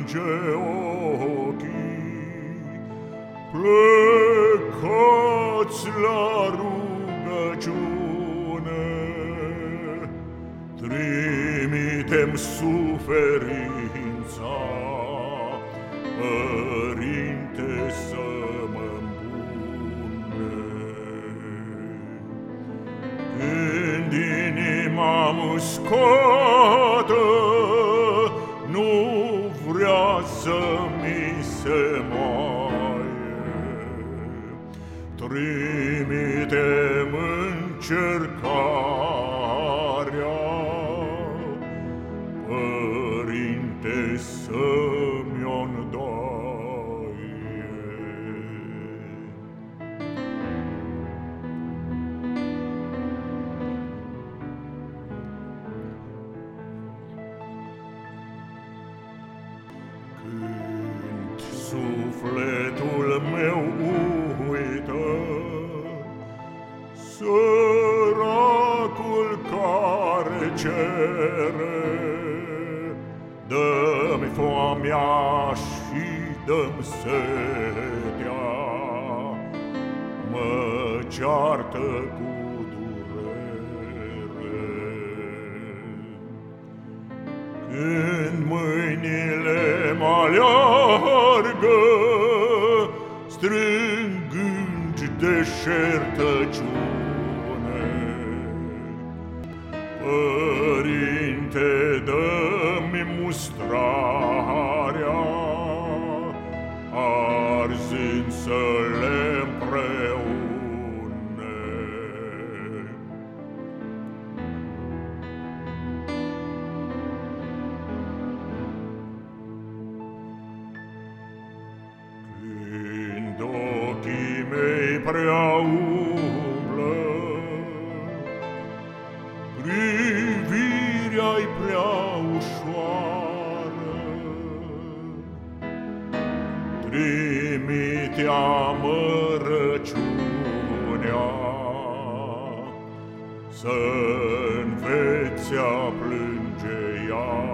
stinge ochii, plecați la rugăciune, trimitem suferința, Părinte să mă Când inima muscată să mi se moaie. Trimitem încercarea, Părinte, să-mi sufletul meu uită Săracul care cere Dă-mi foamea și dă-mi setea. Mă ceartă cu Când mâinile mă aleargă strângând deșertăciune. Părinte, dă-mi mustrarea, arzând să prea umblă, privirea-i prea ușoară. Trimite amărăciunea să înveți a plânge iară.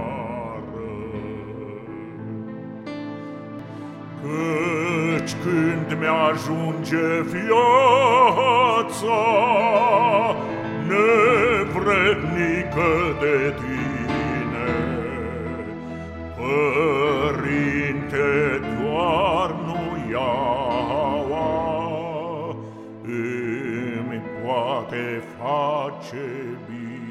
Căci când mi-ajunge viața nevrednică de tine, Părinte, doar nu iaua îmi poate face bine.